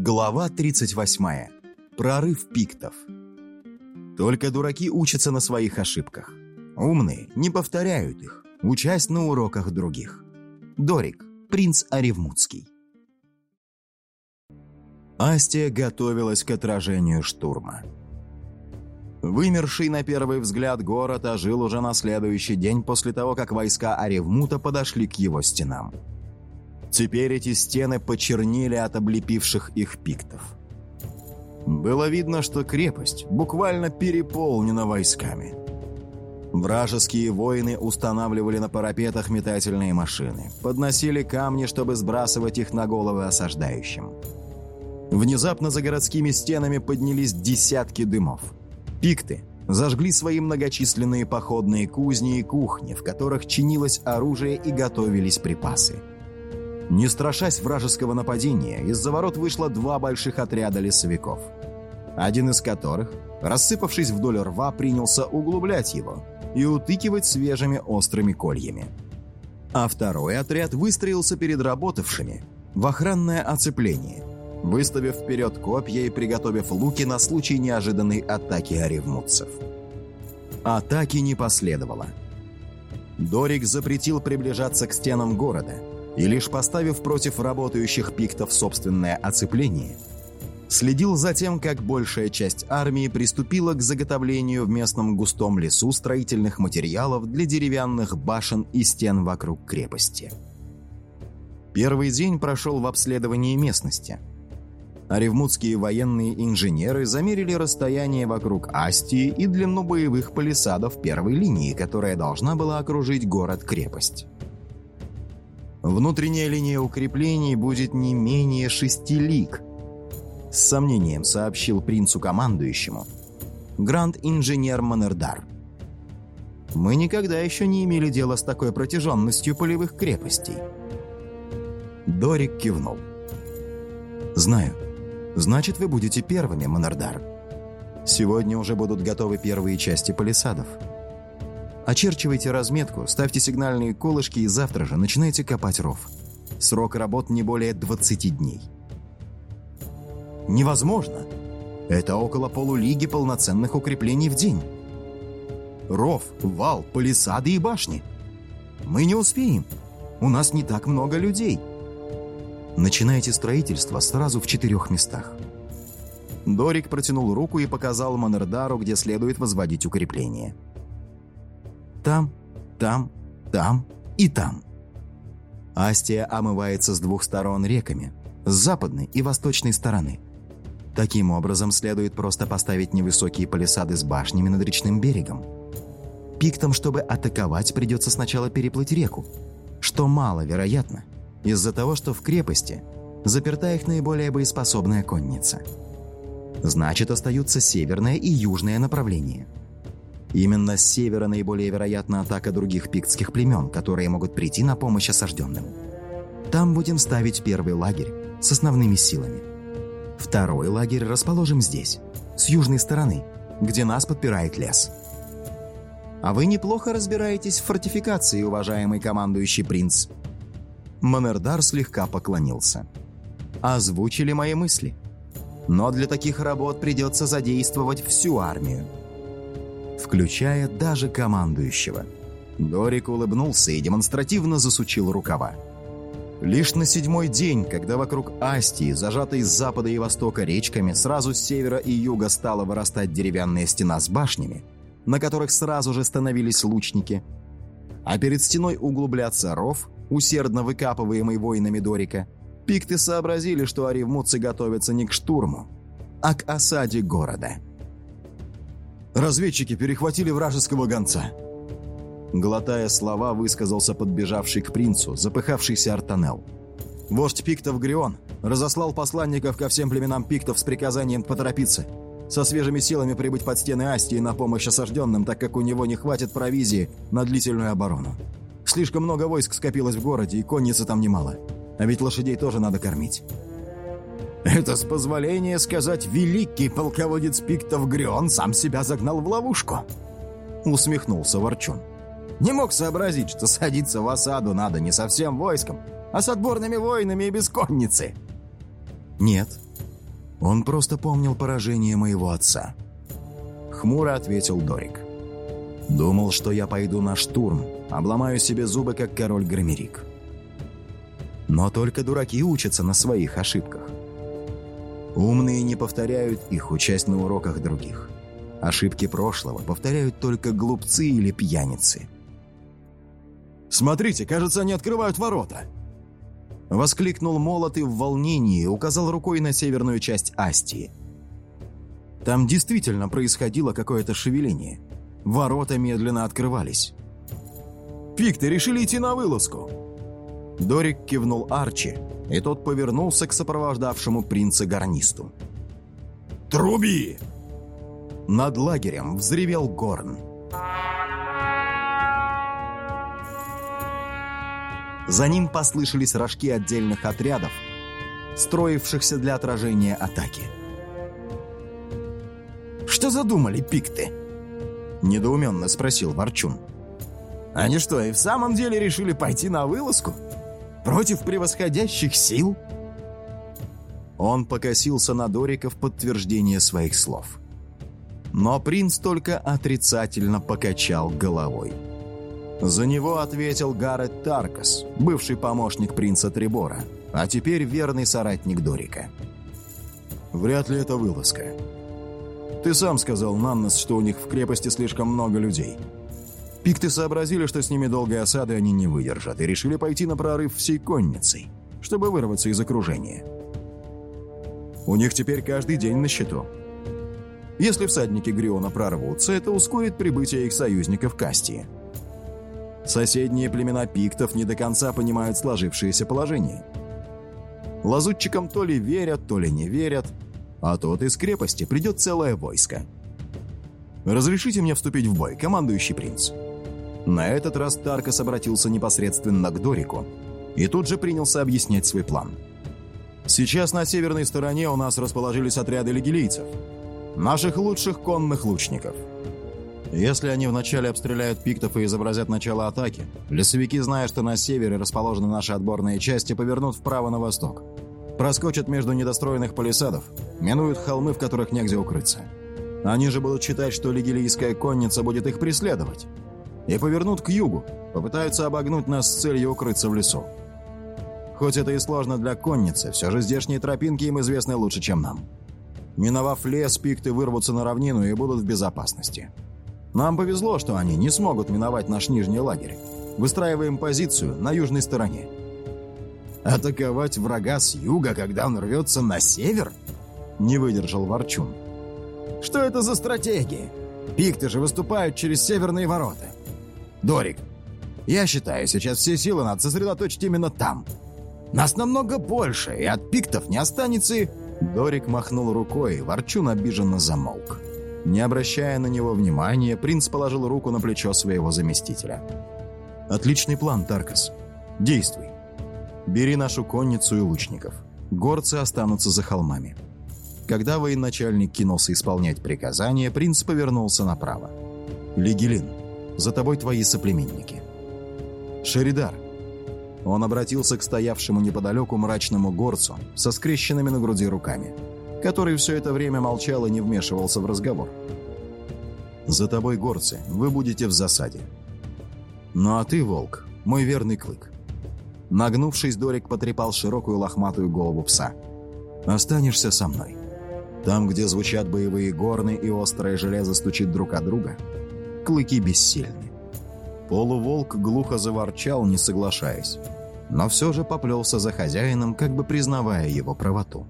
Глава 38. Прорыв пиктов. Только дураки учатся на своих ошибках. Умные не повторяют их, учась на уроках других. Дорик, принц Оревмутский. Астия готовилась к отражению штурма. Вымерший на первый взгляд город ожил уже на следующий день после того, как войска Оревмута подошли к его стенам. Теперь эти стены почернели от облепивших их пиктов. Было видно, что крепость буквально переполнена войсками. Вражеские воины устанавливали на парапетах метательные машины, подносили камни, чтобы сбрасывать их на головы осаждающим. Внезапно за городскими стенами поднялись десятки дымов. Пикты зажгли свои многочисленные походные кузни и кухни, в которых чинилось оружие и готовились припасы. Не страшась вражеского нападения, из-за ворот вышло два больших отряда лесовиков. Один из которых, рассыпавшись вдоль рва, принялся углублять его и утыкивать свежими острыми кольями. А второй отряд выстроился перед работавшими в охранное оцепление, выставив вперед копья и приготовив луки на случай неожиданной атаки оревмутцев. Атаки не последовало. Дорик запретил приближаться к стенам города – и лишь поставив против работающих пиктов собственное оцепление, следил за тем, как большая часть армии приступила к заготовлению в местном густом лесу строительных материалов для деревянных башен и стен вокруг крепости. Первый день прошел в обследовании местности. Оревмутские военные инженеры замерили расстояние вокруг Астии и длину боевых палисадов первой линии, которая должна была окружить город-крепость. Внутренняя линия укреплений будет не менее шести лиг. С сомнением сообщил принцу-командующему гранд-инженер Манердар. Мы никогда еще не имели дела с такой протяженностью полевых крепостей. Дорик кивнул. «Знаю. Значит, вы будете первыми, Манердар. Сегодня уже будут готовы первые части палисадов. Очерчивайте разметку, ставьте сигнальные колышки и завтра же начинайте копать ров. Срок работ не более 20 дней. Невозможно. Это около полулиги полноценных укреплений в день. Ров, вал, палисады и башни. Мы не успеем. У нас не так много людей. Начинайте строительство сразу в четырех местах. Дорик протянул руку и показал Манердару, где следует возводить укрепление. Там, там, там и там. Астия омывается с двух сторон реками, с западной и восточной стороны. Таким образом, следует просто поставить невысокие палисады с башнями над речным берегом. Пиктам, чтобы атаковать, придется сначала переплыть реку, что маловероятно, из-за того, что в крепости заперта их наиболее боеспособная конница. Значит, остаются северное и южное направления – Именно с севера наиболее вероятна атака других пиктских племен, которые могут прийти на помощь осажденным. Там будем ставить первый лагерь с основными силами. Второй лагерь расположим здесь, с южной стороны, где нас подпирает лес. А вы неплохо разбираетесь в фортификации, уважаемый командующий принц. Манердар слегка поклонился. Озвучили мои мысли. Но для таких работ придется задействовать всю армию включая даже командующего. Дорик улыбнулся и демонстративно засучил рукава. Лишь на седьмой день, когда вокруг Астии, зажатой с запада и востока речками, сразу с севера и юга стала вырастать деревянная стена с башнями, на которых сразу же становились лучники, а перед стеной углубляться ров, усердно выкапываемый воинами Дорика, пикты сообразили, что аривмутцы готовятся не к штурму, а к осаде города – Разведчики перехватили вражеского гонца. Глотая слова, высказался подбежавший к принцу, запыхавшийся Артанел. Вождь пиктов Грион разослал посланников ко всем племенам пиктов с приказанием поторопиться, со свежими силами прибыть под стены Астии на помощь осажденным, так как у него не хватит провизии на длительную оборону. Слишком много войск скопилось в городе, и конницы там немало. А ведь лошадей тоже надо кормить. Это, с позволения сказать, великий полководец Пиктов Грион сам себя загнал в ловушку. Усмехнулся Ворчун. Не мог сообразить, что садиться в осаду надо не со всем войском, а с отборными воинами и без конницы. Нет, Он просто помнил поражение моего отца. Хмуро ответил Дорик. Думал, что я пойду на штурм, обломаю себе зубы, как король Громерик. Но только дураки учатся на своих ошибках. Умные не повторяют их, участь на уроках других. Ошибки прошлого повторяют только глупцы или пьяницы. «Смотрите, кажется, они открывают ворота!» Воскликнул молот и в волнении указал рукой на северную часть Астии. Там действительно происходило какое-то шевеление. Ворота медленно открывались. «Пик, ты решили идти на вылазку?» Дорик кивнул Арчи, и тот повернулся к сопровождавшему принца гарнисту. «Труби!» Над лагерем взревел Горн. За ним послышались рожки отдельных отрядов, строившихся для отражения атаки. «Что задумали пикты?» – недоуменно спросил Ворчун. «Они что, и в самом деле решили пойти на вылазку?» Против превосходящих сил?» Он покосился на Дорика в подтверждение своих слов. Но принц только отрицательно покачал головой. За него ответил Гаррет Таркас, бывший помощник принца Трибора, а теперь верный соратник Дорика. «Вряд ли это вылазка. Ты сам сказал, Наннес, что у них в крепости слишком много людей. Пикты сообразили, что с ними долгой осады они не выдержат, и решили пойти на прорыв всей конницей, чтобы вырваться из окружения. У них теперь каждый день на счету. Если всадники Гриона прорвутся, это ускорит прибытие их союзников к Астии. Соседние племена пиктов не до конца понимают сложившееся положение. Лазутчикам то ли верят, то ли не верят, а тут из крепости придет целое войско. «Разрешите мне вступить в бой, командующий принц?» На этот раз Таркас обратился непосредственно к Дорику и тут же принялся объяснять свой план. «Сейчас на северной стороне у нас расположились отряды легилийцев, наших лучших конных лучников. Если они вначале обстреляют пиктов и изобразят начало атаки, лесовики, зная, что на севере расположены наши отборные части, повернут вправо на восток. Проскочат между недостроенных палисадов, минуют холмы, в которых негде укрыться. Они же будут считать, что легилийская конница будет их преследовать, и повернут к югу, попытаются обогнуть нас с целью укрыться в лесу. Хоть это и сложно для конницы, все же здешние тропинки им известны лучше, чем нам. Миновав лес, пикты вырвутся на равнину и будут в безопасности. Нам повезло, что они не смогут миновать наш нижний лагерь. Выстраиваем позицию на южной стороне. «Атаковать врага с юга, когда он рвется на север?» Не выдержал Ворчун. «Что это за стратегия? Пикты же выступают через северные ворота. Дорик, я считаю, сейчас все силы надо сосредоточить именно там. Нас намного больше, и от пиктов не останется и...» Дорик махнул рукой, Ворчун обиженно замолк. Не обращая на него внимания, принц положил руку на плечо своего заместителя. «Отличный план, Таркас. Действуй. Бери нашу конницу и лучников. Горцы останутся за холмами». Когда военачальник кинулся исполнять приказание, принц повернулся направо. «Легелин, за тобой твои соплеменники. Шеридар. Он обратился к стоявшему неподалеку мрачному горцу со скрещенными на груди руками, который все это время молчал и не вмешивался в разговор. «За тобой, горцы, вы будете в засаде. Ну а ты, волк, мой верный клык». Нагнувшись, Дорик потрепал широкую лохматую голову пса. «Останешься со мной. Там, где звучат боевые горны и острое железо стучит друг от друга, клыки бессильны. Полуволк глухо заворчал, не соглашаясь, но все же поплелся за хозяином, как бы признавая его правоту.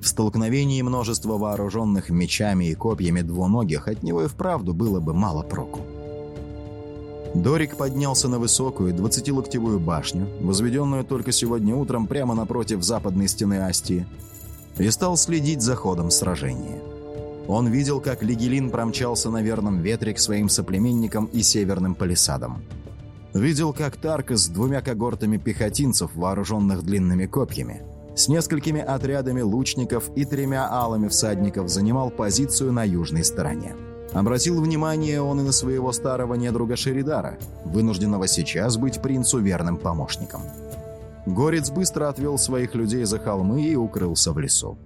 В столкновении множества вооруженных мечами и копьями двуногих от него и вправду было бы мало проку. Дорик поднялся на высокую двадцатилоктевую башню, возведенную только сегодня утром прямо напротив западной стены Астии, и стал следить за ходом сражения. Он видел, как Лигелин промчался на верном ветре к своим соплеменникам и северным палисадам. Видел, как Тарка с двумя когортами пехотинцев, вооруженных длинными копьями, с несколькими отрядами лучников и тремя алами всадников занимал позицию на южной стороне. Обратил внимание он и на своего старого недруга Шеридара, вынужденного сейчас быть принцу верным помощником. Горец быстро отвел своих людей за холмы и укрылся в лесу.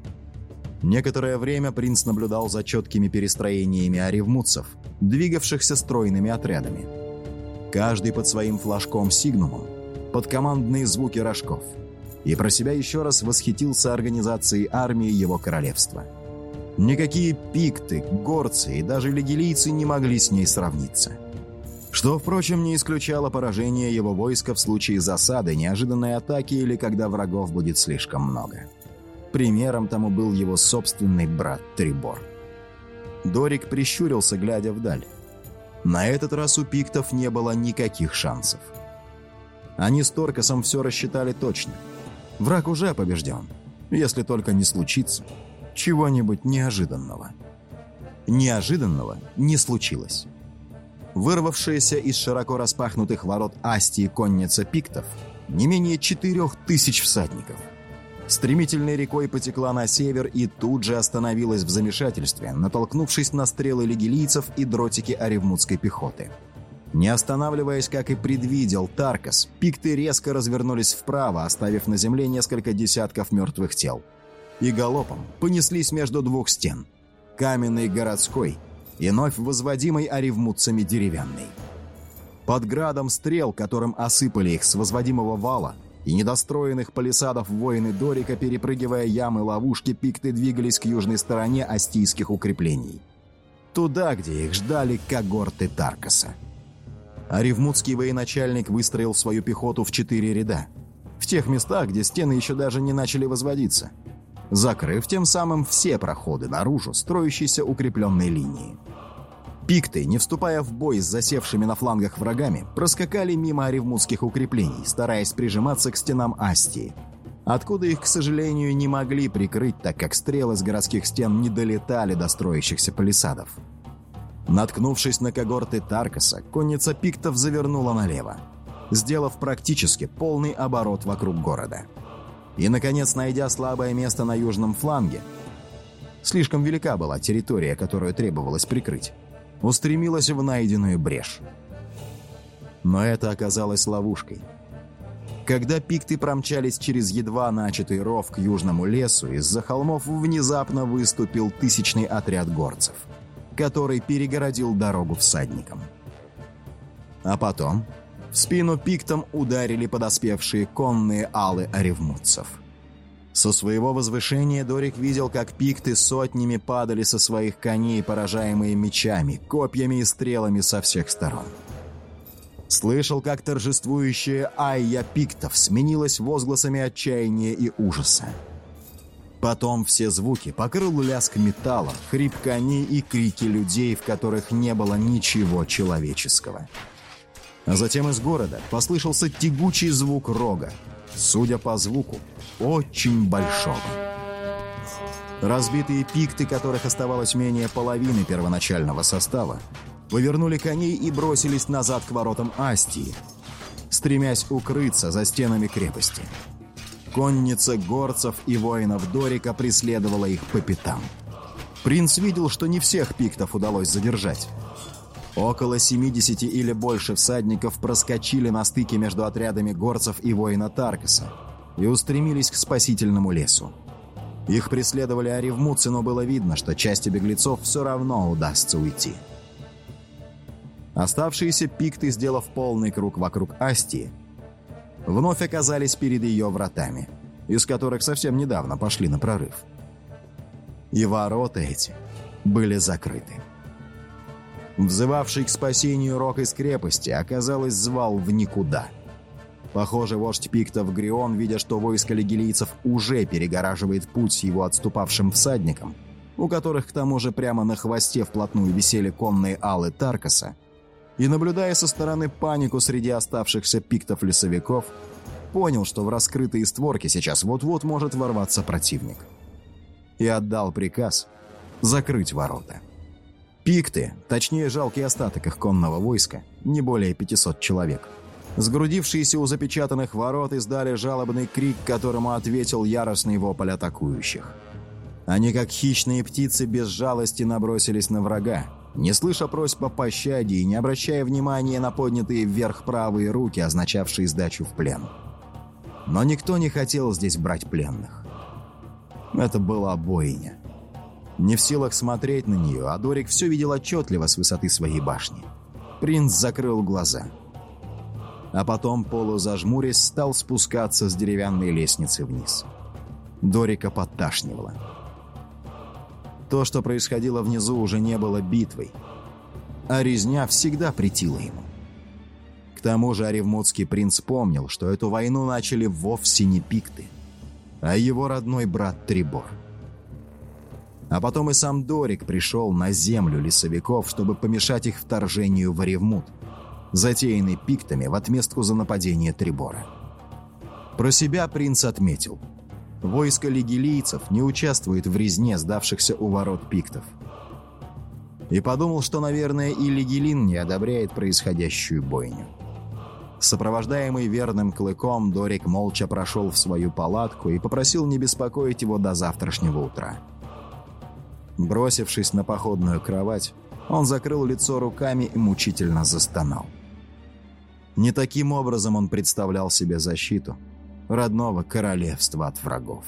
Некоторое время принц наблюдал за четкими перестроениями оревмутцев, двигавшихся стройными отрядами. Каждый под своим флажком сигнумом, под командные звуки рожков. И про себя еще раз восхитился организацией армии его королевства. Никакие пикты, горцы и даже легилийцы не могли с ней сравниться. Что, впрочем, не исключало поражение его войска в случае засады, неожиданной атаки или когда врагов будет слишком много. Примером тому был его собственный брат Трибор. Дорик прищурился, глядя вдаль. На этот раз у пиктов не было никаких шансов. Они с Торкасом все рассчитали точно. Враг уже побежден, если только не случится чего-нибудь неожиданного. Неожиданного не случилось. Вырвавшаяся из широко распахнутых ворот Астии конница пиктов не менее четырех тысяч всадников – стремительной рекой потекла на север и тут же остановилась в замешательстве, натолкнувшись на стрелы лигилийцев и дротики оревмутской пехоты. Не останавливаясь, как и предвидел Таркас, пикты резко развернулись вправо, оставив на земле несколько десятков мертвых тел. И галопом понеслись между двух стен – каменной городской и вновь возводимой оревмутцами деревянной. Под градом стрел, которым осыпали их с возводимого вала, и недостроенных палисадов воины Дорика, перепрыгивая ямы-ловушки, пикты двигались к южной стороне астийских укреплений. Туда, где их ждали когорты Таркаса. А военачальник выстроил свою пехоту в четыре ряда. В тех местах, где стены еще даже не начали возводиться. Закрыв тем самым все проходы наружу строящейся укрепленной линии. Пикты, не вступая в бой с засевшими на флангах врагами, проскакали мимо оревмутских укреплений, стараясь прижиматься к стенам Астии, откуда их, к сожалению, не могли прикрыть, так как стрелы с городских стен не долетали до строящихся палисадов. Наткнувшись на когорты Таркаса, конница пиктов завернула налево, сделав практически полный оборот вокруг города. И, наконец, найдя слабое место на южном фланге, слишком велика была территория, которую требовалось прикрыть, устремилась в найденную брешь. Но это оказалось ловушкой. Когда пикты промчались через едва начатый ров к южному лесу, из-за холмов внезапно выступил тысячный отряд горцев, который перегородил дорогу всадникам. А потом в спину пиктам ударили подоспевшие конные алы оревмутцев – со своего возвышения Дорик видел, как пикты сотнями падали со своих коней, поражаемые мечами, копьями и стрелами со всех сторон. Слышал, как торжествующая айя пиктов сменилась возгласами отчаяния и ужаса. Потом все звуки покрыл лязг металла, хрип коней и крики людей, в которых не было ничего человеческого. А затем из города послышался тягучий звук рога, судя по звуку, очень большого. Разбитые пикты, которых оставалось менее половины первоначального состава, повернули коней и бросились назад к воротам Астии, стремясь укрыться за стенами крепости. Конница горцев и воинов Дорика преследовала их по пятам. Принц видел, что не всех пиктов удалось задержать. Около 70 или больше всадников проскочили на стыке между отрядами горцев и воина Таркаса и устремились к спасительному лесу. Их преследовали оревмуцы, но было видно, что части беглецов все равно удастся уйти. Оставшиеся пикты, сделав полный круг вокруг Астии, вновь оказались перед ее вратами, из которых совсем недавно пошли на прорыв. И ворота эти были закрыты. Взывавший к спасению рок из крепости, оказалось, звал в никуда. Похоже, вождь пиктов Грион, видя, что войско легилийцев уже перегораживает путь его отступавшим всадникам, у которых к тому же прямо на хвосте вплотную висели конные алы Таркаса, и, наблюдая со стороны панику среди оставшихся пиктов-лесовиков, понял, что в раскрытые створки сейчас вот-вот может ворваться противник. И отдал приказ закрыть ворота. Пикты, точнее жалкий остаток их конного войска, не более 500 человек. Сгрудившиеся у запечатанных ворот издали жалобный крик, которому ответил яростный вопль атакующих. Они, как хищные птицы, без жалости набросились на врага, не слыша просьб о пощаде и не обращая внимания на поднятые вверх правые руки, означавшие сдачу в плен. Но никто не хотел здесь брать пленных. Это была бойня. Не в силах смотреть на нее, а Дорик все видел отчетливо с высоты своей башни. Принц закрыл глаза. А потом, полузажмурясь, стал спускаться с деревянной лестницы вниз. Дорика подташнивало. То, что происходило внизу, уже не было битвой, а резня всегда претила ему. К тому же Оревмутский принц помнил, что эту войну начали вовсе не пикты, а его родной брат Трибор. А потом и сам Дорик пришел на землю лесовиков, чтобы помешать их вторжению в Оревмут, затеянный пиктами в отместку за нападение Трибора. Про себя принц отметил. Войско лигилийцев не участвует в резне сдавшихся у ворот пиктов. И подумал, что, наверное, и Лигелин не одобряет происходящую бойню. Сопровождаемый верным клыком, Дорик молча прошел в свою палатку и попросил не беспокоить его до завтрашнего утра. Бросившись на походную кровать, он закрыл лицо руками и мучительно застонал. Не таким образом он представлял себе защиту родного королевства от врагов.